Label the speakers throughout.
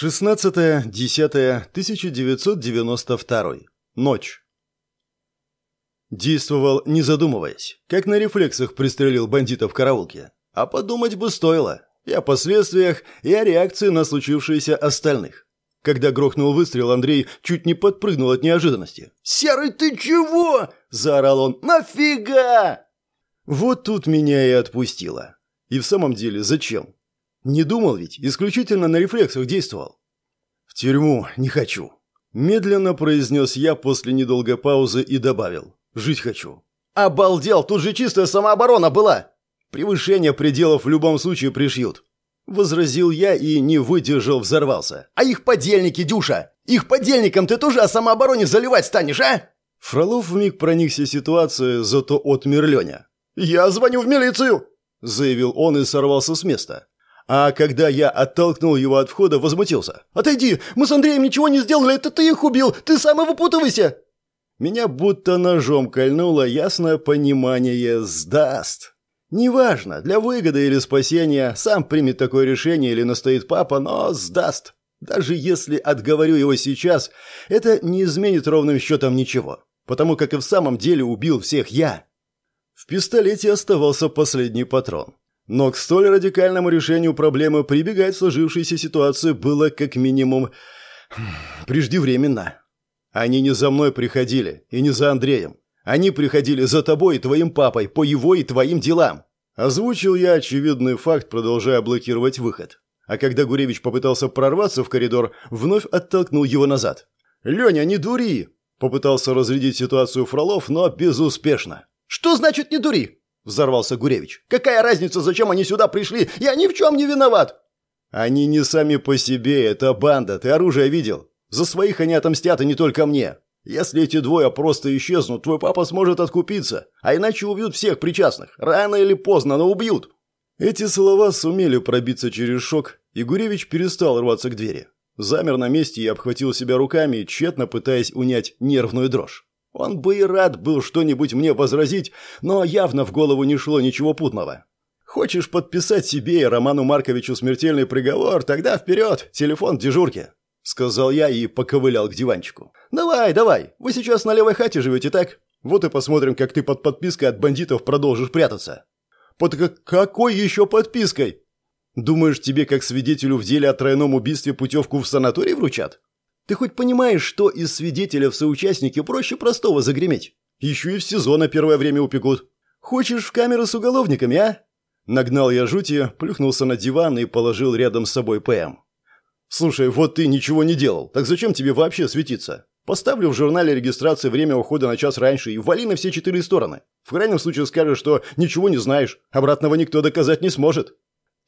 Speaker 1: 16.10.1992. Ночь. Действовал, не задумываясь, как на рефлексах пристрелил бандита в караулке. А подумать бы стоило. И о последствиях, и о реакции на случившееся остальных. Когда грохнул выстрел, Андрей чуть не подпрыгнул от неожиданности. «Серый, ты чего?» – заорал он. «Нафига?» Вот тут меня и отпустило. И в самом деле, зачем? Не думал ведь, исключительно на рефлексах действовал. «В тюрьму не хочу», – медленно произнес я после недолгой паузы и добавил. «Жить хочу». «Обалдел, тут же чистая самооборона была!» «Превышение пределов в любом случае пришьют», – возразил я и не выдержал, взорвался. «А их подельники, Дюша! Их подельникам ты тоже о самообороне заливать станешь, а?» Фролов вмиг проникся ситуацией, зато отмер Леня. «Я звоню в милицию!» – заявил он и сорвался с места. А когда я оттолкнул его от входа, возмутился. «Отойди! Мы с Андреем ничего не сделали, это ты их убил! Ты сам и выпутывайся!» Меня будто ножом кольнуло ясное понимание «сдаст». Неважно, для выгоды или спасения, сам примет такое решение или настоит папа, но сдаст. Даже если отговорю его сейчас, это не изменит ровным счетом ничего, потому как и в самом деле убил всех я. В пистолете оставался последний патрон. Но к столь радикальному решению проблемы прибегать в сложившейся ситуации было как минимум преждевременно. Они не за мной приходили, и не за Андреем. Они приходили за тобой и твоим папой, по его и твоим делам. Озвучил я очевидный факт, продолжая блокировать выход. А когда Гуревич попытался прорваться в коридор, вновь оттолкнул его назад. «Леня, не дури!» Попытался разрядить ситуацию Фролов, но безуспешно. «Что значит «не дури»?» – взорвался Гуревич. «Какая разница, зачем они сюда пришли? Я ни в чем не виноват!» «Они не сами по себе, это банда, ты оружие видел? За своих они отомстят, и не только мне. Если эти двое просто исчезнут, твой папа сможет откупиться, а иначе убьют всех причастных. Рано или поздно, но убьют». Эти слова сумели пробиться через шок, и Гуревич перестал рваться к двери. Замер на месте и обхватил себя руками, тщетно пытаясь унять нервную дрожь. Он бы и рад был что-нибудь мне возразить, но явно в голову не шло ничего путного. Хочешь подписать себе и Роману Марковичу смертельный приговор, тогда вперед, телефон в дежурке. Сказал я и поковылял к диванчику. «Давай, давай, вы сейчас на левой хате живете, так? Вот и посмотрим, как ты под подпиской от бандитов продолжишь прятаться». «Под какой еще подпиской?» «Думаешь, тебе, как свидетелю в деле о тройном убийстве, путевку в санаторий вручат?» Ты хоть понимаешь, что из свидетеля в соучастнике проще простого загреметь? Еще и в СИЗО первое время упекут. Хочешь в камеру с уголовниками, а?» Нагнал я жути, плюхнулся на диван и положил рядом с собой ПМ. «Слушай, вот ты ничего не делал, так зачем тебе вообще светиться? Поставлю в журнале регистрации время ухода на час раньше и вали на все четыре стороны. В крайнем случае скажешь, что ничего не знаешь, обратного никто доказать не сможет».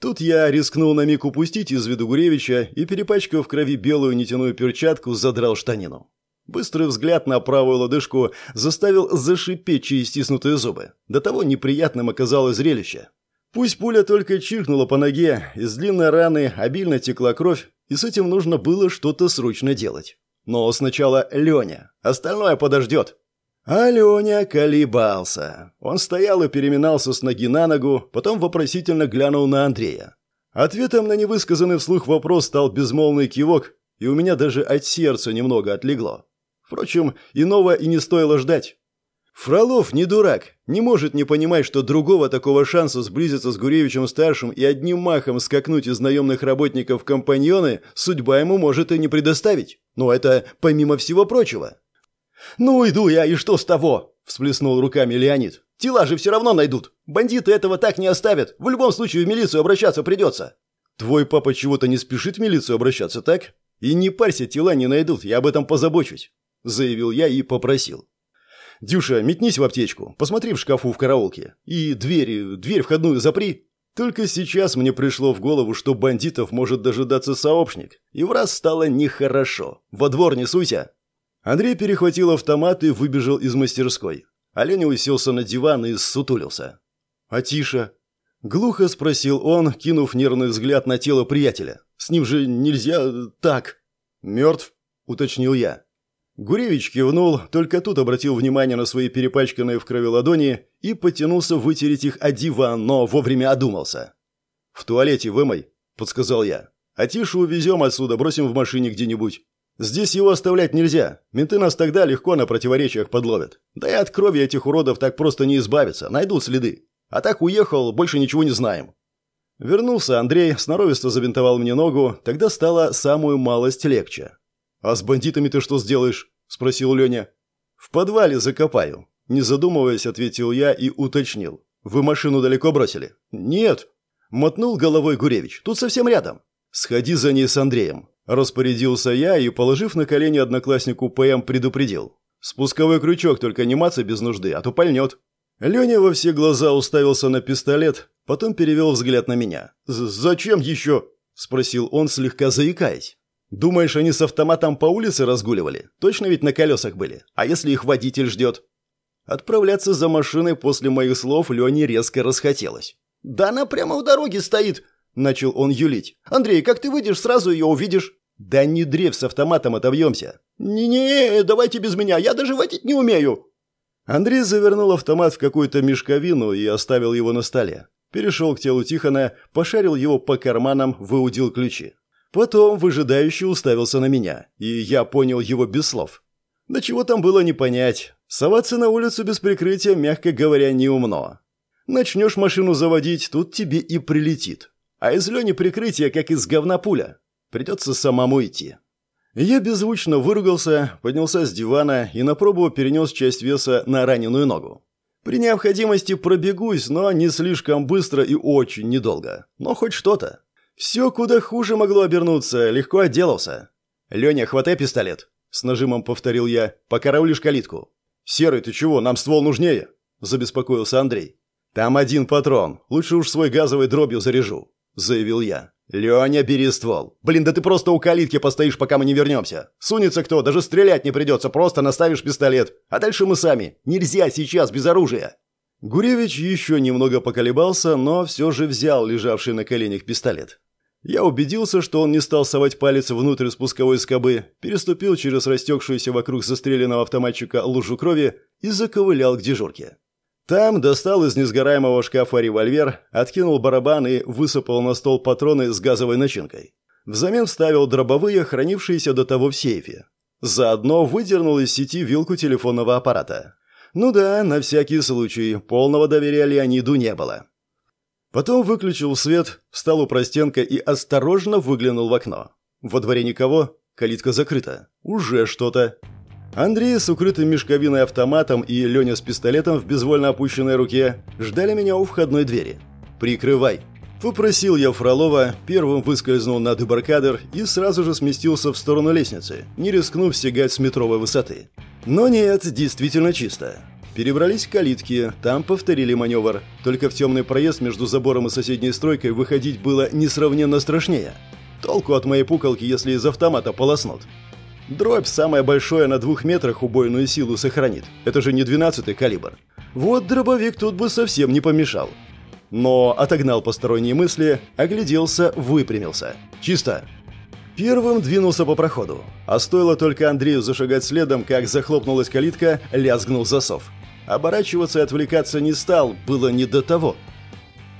Speaker 1: Тут я рискнул на миг упустить из виду Гуревича и, перепачкав в крови белую нитяную перчатку, задрал штанину. Быстрый взгляд на правую лодыжку заставил зашипеть через стиснутые зубы. До того неприятным оказалось зрелище. Пусть пуля только чиркнула по ноге, из длинной раны обильно текла кровь, и с этим нужно было что-то срочно делать. Но сначала Леня. Остальное подождет. Аленя колебался. Он стоял и переминался с ноги на ногу, потом вопросительно глянул на Андрея. Ответом на невысказанный вслух вопрос стал безмолвный кивок, и у меня даже от сердца немного отлегло. Впрочем, иного и не стоило ждать. Фролов не дурак, не может не понимать, что другого такого шанса сблизиться с Гуревичем-старшим и одним махом скакнуть из наемных работников компаньоны судьба ему может и не предоставить. Но это помимо всего прочего. «Ну, иду я, и что с того?» – всплеснул руками Леонид. «Тела же все равно найдут. Бандиты этого так не оставят. В любом случае в милицию обращаться придется». «Твой папа чего-то не спешит в милицию обращаться, так? И не парься, тела не найдут, я об этом позабочусь», – заявил я и попросил. «Дюша, метнись в аптечку, посмотри в шкафу в караулке. И дверь, дверь входную запри». Только сейчас мне пришло в голову, что бандитов может дожидаться сообщник, и в раз стало нехорошо. «Во двор не суйся!» Андрей перехватил автомат и выбежал из мастерской. Олень уселся на диван и сутулился. «А Тиша?» Глухо спросил он, кинув нервный взгляд на тело приятеля. «С ним же нельзя так». «Мертв?» – уточнил я. Гуревич кивнул, только тут обратил внимание на свои перепачканные в крови ладони и потянулся вытереть их о диван, но вовремя одумался. «В туалете вымой», – подсказал я. А Тишу увезем отсюда, бросим в машине где-нибудь. Здесь его оставлять нельзя. Менты нас тогда легко на противоречиях подловят. Да и от крови этих уродов так просто не избавиться, найдут следы. А так уехал, больше ничего не знаем. Вернулся Андрей, сноровисто забинтовал мне ногу, тогда стало самую малость легче. «А с бандитами ты что сделаешь?» – спросил Леня. «В подвале закопаю», – не задумываясь, ответил я и уточнил. «Вы машину далеко бросили?» «Нет», – мотнул головой Гуревич. «Тут совсем рядом». «Сходи за ней с Андреем», – распорядился я и, положив на колени однокласснику ПМ, предупредил. «Спусковой крючок, только не маться без нужды, а то пальнет». Леня во все глаза уставился на пистолет, потом перевел взгляд на меня. «Зачем еще?» – спросил он, слегка заикаясь. «Думаешь, они с автоматом по улице разгуливали? Точно ведь на колесах были? А если их водитель ждет?» Отправляться за машиной после моих слов Лене резко расхотелось. «Да она прямо у дороги стоит!» – начал он юлить. «Андрей, как ты выйдешь, сразу ее увидишь!» «Да не древ с автоматом отобьемся!» «Не-не, давайте без меня, я даже водить не умею!» Андрей завернул автомат в какую-то мешковину и оставил его на столе. Перешел к телу Тихона, пошарил его по карманам, выудил ключи. Потом выжидающе уставился на меня, и я понял его без слов. Да чего там было не понять. Соваться на улицу без прикрытия, мягко говоря, неумно. Начнешь машину заводить, тут тебе и прилетит. А из Лени прикрытия, как из говна пуля. Придется самому идти. Я беззвучно выругался, поднялся с дивана и на пробу перенес часть веса на раненую ногу. При необходимости пробегусь, но не слишком быстро и очень недолго. Но хоть что-то. Все куда хуже могло обернуться, легко отделался. «Леня, хватай пистолет», — с нажимом повторил я, — «покараулишь калитку». «Серый, ты чего, нам ствол нужнее?» — забеспокоился Андрей. «Там один патрон, лучше уж свой газовой дробью заряжу», — заявил я. «Леня, бери ствол. Блин, да ты просто у калитки постоишь, пока мы не вернемся. Сунется кто, даже стрелять не придется, просто наставишь пистолет. А дальше мы сами. Нельзя сейчас без оружия». Гуревич еще немного поколебался, но все же взял лежавший на коленях пистолет. Я убедился, что он не стал совать палец внутрь спусковой скобы, переступил через растекшуюся вокруг застреленного автоматчика лужу крови и заковылял к дежурке. Там достал из несгораемого шкафа револьвер, откинул барабан и высыпал на стол патроны с газовой начинкой. Взамен вставил дробовые, хранившиеся до того в сейфе. Заодно выдернул из сети вилку телефонного аппарата. Ну да, на всякий случай, полного доверия Леониду не было. Потом выключил свет, встал у простенка и осторожно выглянул в окно. Во дворе никого, калитка закрыта. Уже что-то. Андрей с укрытым мешковиной автоматом и Леня с пистолетом в безвольно опущенной руке ждали меня у входной двери. «Прикрывай!» Попросил я Фролова, первым выскользнул на дебаркадер и сразу же сместился в сторону лестницы, не рискнув сигать с метровой высоты. Но нет, действительно чисто. Перебрались к калитке, там повторили маневр. Только в темный проезд между забором и соседней стройкой выходить было несравненно страшнее. Толку от моей пуколки, если из автомата полоснут. Дробь, самая большая на двух метрах, убойную силу сохранит. Это же не 12-й калибр. Вот дробовик тут бы совсем не помешал. Но отогнал посторонние мысли, огляделся, выпрямился. Чисто. Первым двинулся по проходу. А стоило только Андрею зашагать следом, как захлопнулась калитка, лязгнул засов. Оборачиваться и отвлекаться не стал, было не до того.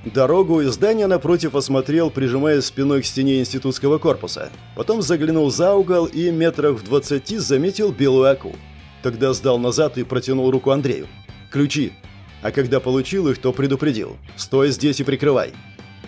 Speaker 1: Дорогу и здание напротив осмотрел, прижимая спиной к стене институтского корпуса. Потом заглянул за угол и метрах в двадцати заметил белую аку. Тогда сдал назад и протянул руку Андрею. «Ключи!» А когда получил их, то предупредил. «Стой здесь и прикрывай!»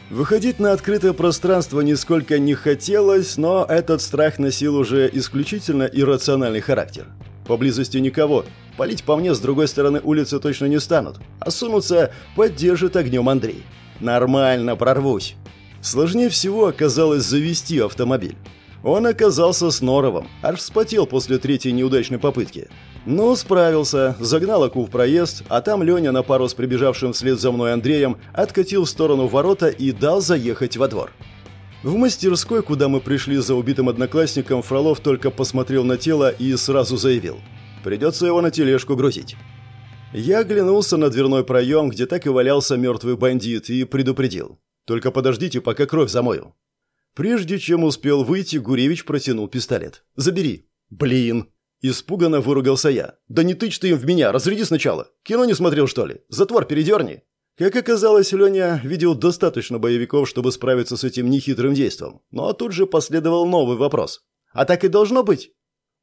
Speaker 1: Выходить на открытое пространство нисколько не хотелось, но этот страх носил уже исключительно иррациональный характер. Поблизости никого. Полить по мне с другой стороны улицы точно не станут. А сунуться поддержит огнем Андрей. Нормально, прорвусь. Сложнее всего оказалось завести автомобиль. Он оказался с норовом, аж вспотел после третьей неудачной попытки. Но справился, загнал Аку в проезд, а там Леня на пару с прибежавшим вслед за мной Андреем откатил в сторону ворота и дал заехать во двор. В мастерской, куда мы пришли за убитым одноклассником, Фролов только посмотрел на тело и сразу заявил. Придется его на тележку грузить. Я оглянулся на дверной проем, где так и валялся мертвый бандит, и предупредил. «Только подождите, пока кровь замою». Прежде чем успел выйти, Гуревич протянул пистолет. «Забери». «Блин!» Испуганно выругался я. «Да не тычь ты им в меня, разряди сначала. Кино не смотрел, что ли? Затвор передерни». Как оказалось, Леня видел достаточно боевиков, чтобы справиться с этим нехитрым действом. Но тут же последовал новый вопрос. «А так и должно быть?»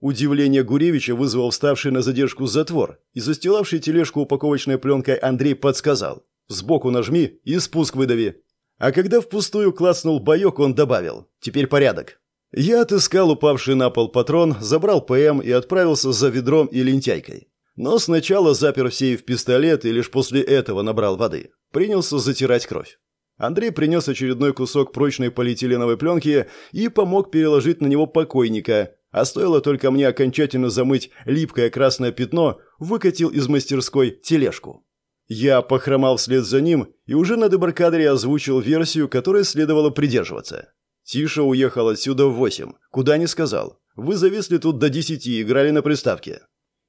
Speaker 1: Удивление Гуревича вызвал вставший на задержку затвор, и застилавший тележку упаковочной пленкой Андрей подсказал. «Сбоку нажми и спуск выдави». А когда впустую клацнул боек, он добавил. «Теперь порядок». Я отыскал упавший на пол патрон, забрал ПМ и отправился за ведром и лентяйкой. Но сначала запер в сейф пистолет и лишь после этого набрал воды. Принялся затирать кровь. Андрей принес очередной кусок прочной полиэтиленовой пленки и помог переложить на него покойника, а стоило только мне окончательно замыть липкое красное пятно, выкатил из мастерской тележку. Я похромал вслед за ним и уже на дебаркадере озвучил версию, которой следовало придерживаться. Тиша уехал отсюда в восемь. Куда не сказал. Вы зависли тут до десяти, играли на приставке.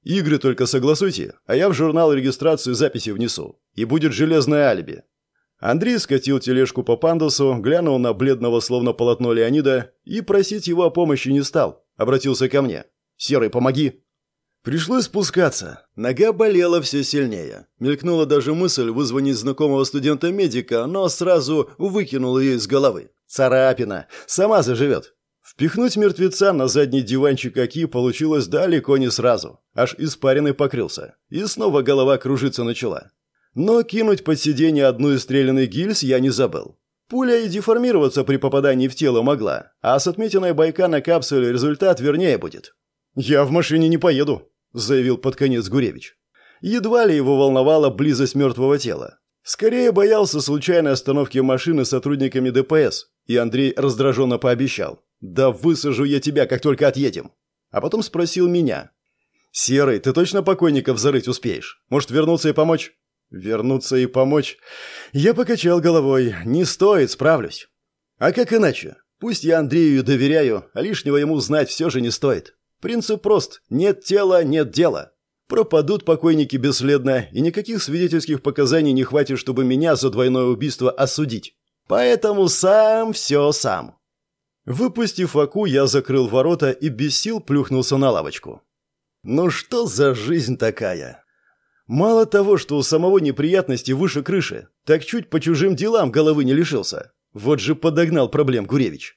Speaker 1: Игры только согласуйте, а я в журнал регистрации записи внесу. И будет железное алиби». Андрей скатил тележку по пандусу, глянул на бледного словно полотно Леонида и просить его о помощи не стал. Обратился ко мне. «Серый, помоги!» Пришлось спускаться. Нога болела все сильнее. Мелькнула даже мысль вызвонить знакомого студента-медика, но сразу выкинула ее из головы. Царапина. Сама заживет. Впихнуть мертвеца на задний диванчик Аки получилось далеко не сразу. Аж испаренный покрылся. И снова голова кружиться начала. Но кинуть под сиденье одну из стрелянных гильз я не забыл. Пуля и деформироваться при попадании в тело могла, а с отметиной байка на капсуле результат вернее будет. «Я в машине не поеду», — заявил под конец Гуревич. Едва ли его волновала близость мертвого тела. Скорее боялся случайной остановки машины сотрудниками ДПС, и Андрей раздраженно пообещал. «Да высажу я тебя, как только отъедем». А потом спросил меня. «Серый, ты точно покойников зарыть успеешь? Может, вернуться и помочь?» «Вернуться и помочь?» Я покачал головой. «Не стоит, справлюсь». «А как иначе? Пусть я Андрею доверяю, а лишнего ему знать все же не стоит. Принцип прост. Нет тела – нет дела. Пропадут покойники бесследно, и никаких свидетельских показаний не хватит, чтобы меня за двойное убийство осудить. Поэтому сам все сам. Выпустив Аку, я закрыл ворота и без сил плюхнулся на лавочку. Ну что за жизнь такая? Мало того, что у самого неприятности выше крыши, так чуть по чужим делам головы не лишился. Вот же подогнал проблем Гуревич.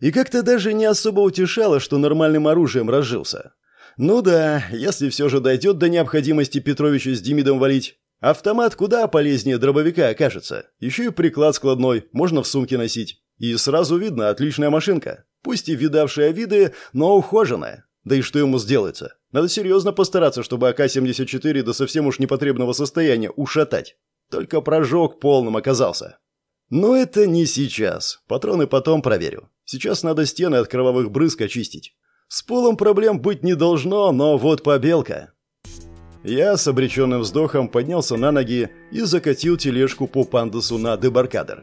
Speaker 1: И как-то даже не особо утешало, что нормальным оружием разжился. Ну да, если все же дойдет до необходимости Петровича с Демидом валить, Автомат куда полезнее дробовика окажется. Еще и приклад складной, можно в сумке носить. И сразу видно, отличная машинка. Пусть и видавшая виды, но ухоженная. Да и что ему сделается? Надо серьезно постараться, чтобы АК-74 до совсем уж непотребного состояния ушатать. Только прожог полным оказался. Но это не сейчас. Патроны потом проверю. Сейчас надо стены от кровавых брызг очистить. С полом проблем быть не должно, но вот побелка. Я с обреченным вздохом поднялся на ноги и закатил тележку по пандусу на дебаркадер.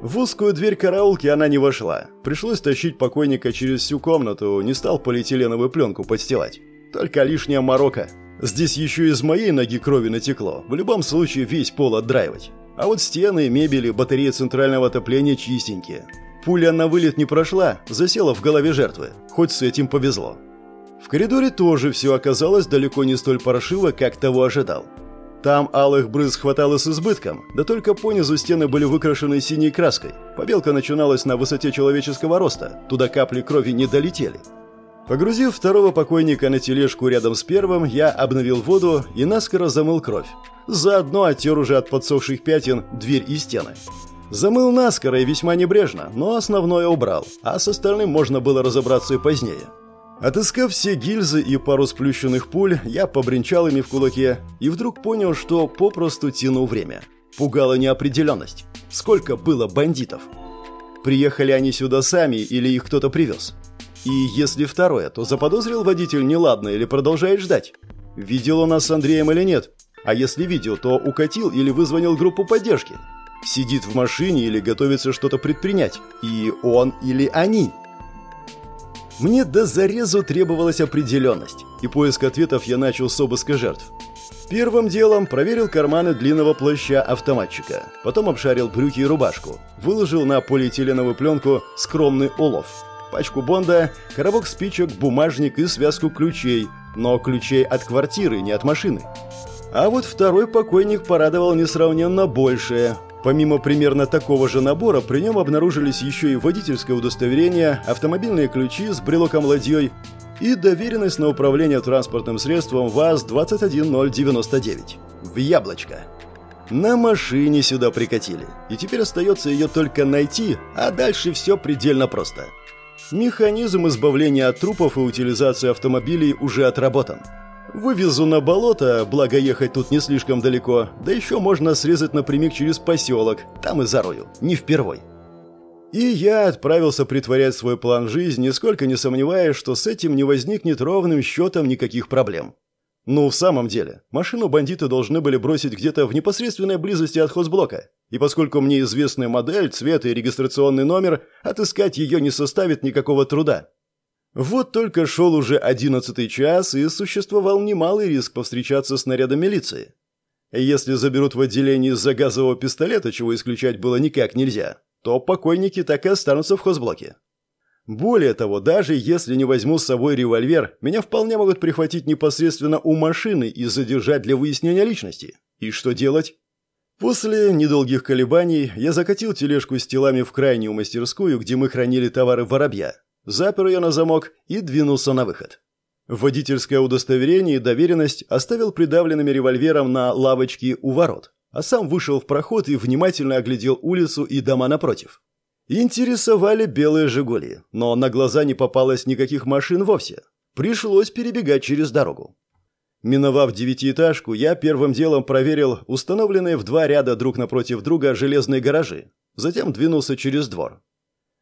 Speaker 1: В узкую дверь караулки она не вошла. Пришлось тащить покойника через всю комнату, не стал полиэтиленовую пленку подстилать. Только лишняя морока. Здесь еще из моей ноги крови натекло. В любом случае весь пол отдраивать. А вот стены, мебели, батареи центрального отопления чистенькие. Пуля на вылет не прошла, засела в голове жертвы. Хоть с этим повезло. В коридоре тоже все оказалось далеко не столь паршиво, как того ожидал. Там алых брызг хватало с избытком, да только понизу стены были выкрашены синей краской. Побелка начиналась на высоте человеческого роста, туда капли крови не долетели. Погрузив второго покойника на тележку рядом с первым, я обновил воду и наскоро замыл кровь. Заодно оттер уже от подсохших пятен дверь и стены. Замыл наскоро и весьма небрежно, но основное убрал, а с остальным можно было разобраться и позднее. Отыскав все гильзы и пару сплющенных пуль, я побренчал ими в кулаке и вдруг понял, что попросту тяну время. Пугала неопределенность. Сколько было бандитов? Приехали они сюда сами или их кто-то привез? И если второе, то заподозрил водитель неладно или продолжает ждать? Видел он нас с Андреем или нет? А если видел, то укатил или вызвонил группу поддержки? Сидит в машине или готовится что-то предпринять? И он или они? Мне до зарезу требовалась определенность, и поиск ответов я начал с обыска жертв. Первым делом проверил карманы длинного плаща автоматчика, потом обшарил брюки и рубашку, выложил на полиэтиленовую пленку скромный улов, пачку бонда, коробок спичек, бумажник и связку ключей, но ключей от квартиры, не от машины. А вот второй покойник порадовал несравненно большее. Помимо примерно такого же набора, при нем обнаружились еще и водительское удостоверение, автомобильные ключи с брелоком ладьей и доверенность на управление транспортным средством ВАЗ-21099 в яблочко. На машине сюда прикатили, и теперь остается ее только найти, а дальше все предельно просто. Механизм избавления от трупов и утилизации автомобилей уже отработан. Вывезу на болото, благо ехать тут не слишком далеко, да еще можно срезать напрямик через поселок, там и зарою, не впервой. И я отправился притворять свой план жизни, нисколько не сомневаясь, что с этим не возникнет ровным счетом никаких проблем. Ну, в самом деле, машину бандиты должны были бросить где-то в непосредственной близости от хозблока. И поскольку мне известна модель, цвет и регистрационный номер, отыскать ее не составит никакого труда. Вот только шел уже одиннадцатый час, и существовал немалый риск повстречаться с нарядом милиции. Если заберут в отделении из-за газового пистолета, чего исключать было никак нельзя, то покойники так и останутся в хозблоке. Более того, даже если не возьму с собой револьвер, меня вполне могут прихватить непосредственно у машины и задержать для выяснения личности. И что делать? После недолгих колебаний я закатил тележку с телами в крайнюю мастерскую, где мы хранили товары воробья, запер ее на замок и двинулся на выход. Водительское удостоверение и доверенность оставил придавленными револьвером на лавочке у ворот, а сам вышел в проход и внимательно оглядел улицу и дома напротив. Интересовали белые «Жигули», но на глаза не попалось никаких машин вовсе. Пришлось перебегать через дорогу. Миновав девятиэтажку, я первым делом проверил установленные в два ряда друг напротив друга железные гаражи. Затем двинулся через двор.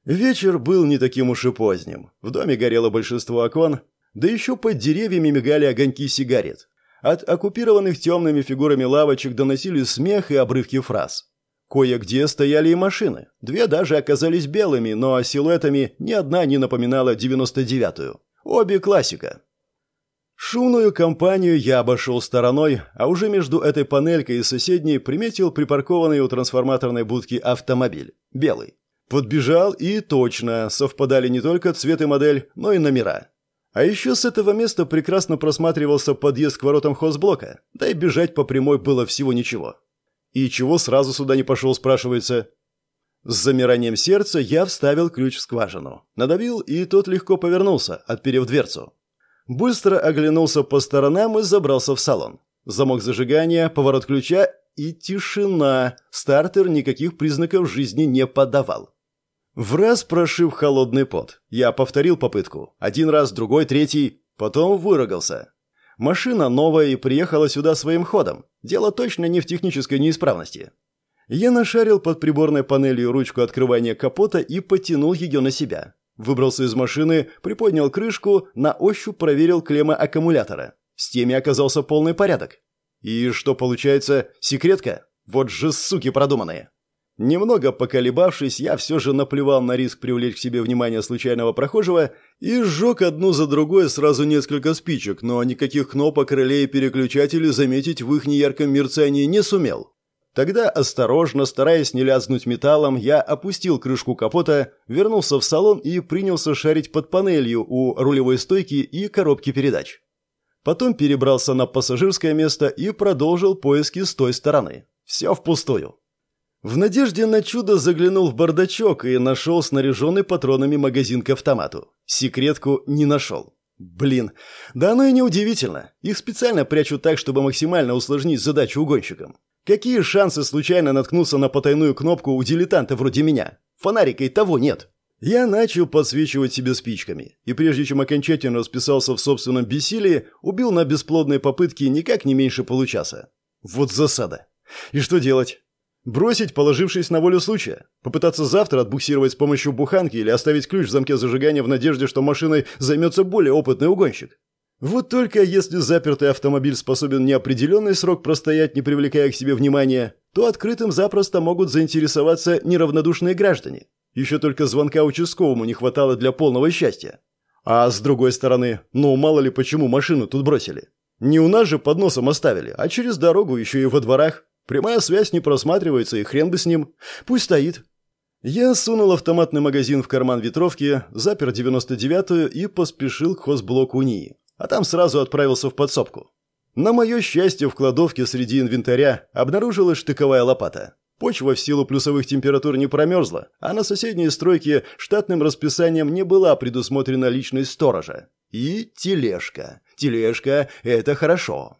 Speaker 1: Вечер был не таким уж и поздним. В доме горело большинство окон, да еще под деревьями мигали огоньки сигарет. От оккупированных темными фигурами лавочек доносились смех и обрывки фраз. Кое-где стояли и машины. Две даже оказались белыми, но силуэтами ни одна не напоминала 99-ю. Обе классика. Шумную компанию я обошел стороной, а уже между этой панелькой и соседней приметил припаркованный у трансформаторной будки автомобиль. Белый. Подбежал и точно, совпадали не только цвет и модель, но и номера. А еще с этого места прекрасно просматривался подъезд к воротам хозблока, да и бежать по прямой было всего ничего. И чего сразу сюда не пошел, спрашивается. С замиранием сердца я вставил ключ в скважину. Надавил, и тот легко повернулся, отперев дверцу. Быстро оглянулся по сторонам и забрался в салон. Замок зажигания, поворот ключа и тишина. Стартер никаких признаков жизни не подавал. В раз прошив холодный пот. Я повторил попытку. Один раз, другой, третий. Потом выругался. Машина новая и приехала сюда своим ходом. Дело точно не в технической неисправности. Я нашарил под приборной панелью ручку открывания капота и потянул ее на себя. Выбрался из машины, приподнял крышку, на ощупь проверил клеммы аккумулятора. С теми оказался полный порядок. И что получается, секретка? Вот же суки продуманные. Немного поколебавшись, я все же наплевал на риск привлечь к себе внимание случайного прохожего и сжег одну за другой сразу несколько спичек, но никаких кнопок, реле и переключателей заметить в их неярком мерцании не сумел. Тогда, осторожно, стараясь не лязнуть металлом, я опустил крышку капота, вернулся в салон и принялся шарить под панелью у рулевой стойки и коробки передач. Потом перебрался на пассажирское место и продолжил поиски с той стороны. Все впустую. В надежде на чудо заглянул в бардачок и нашел снаряженный патронами магазин к автомату. Секретку не нашел. Блин, да оно и неудивительно. Их специально прячут так, чтобы максимально усложнить задачу угонщикам. Какие шансы случайно наткнуться на потайную кнопку у дилетанта вроде меня? Фонарика и того нет. Я начал подсвечивать себе спичками, и прежде чем окончательно расписался в собственном бессилии, убил на бесплодные попытки никак не меньше получаса. Вот засада. И что делать? Бросить, положившись на волю случая? Попытаться завтра отбуксировать с помощью буханки или оставить ключ в замке зажигания в надежде, что машиной займется более опытный угонщик? Вот только если запертый автомобиль способен неопределенный срок простоять, не привлекая к себе внимания, то открытым запросто могут заинтересоваться неравнодушные граждане. Еще только звонка участковому не хватало для полного счастья. А с другой стороны, ну мало ли почему машину тут бросили. Не у нас же под носом оставили, а через дорогу еще и во дворах. Прямая связь не просматривается, и хрен бы с ним. Пусть стоит. Я сунул автоматный магазин в карман ветровки, запер 99-ю и поспешил к хозблоку НИИ. А там сразу отправился в подсобку. На мое счастье, в кладовке среди инвентаря обнаружилась штыковая лопата. Почва в силу плюсовых температур не промерзла, а на соседней стройке штатным расписанием не была предусмотрена личность сторожа. И тележка. Тележка – это хорошо.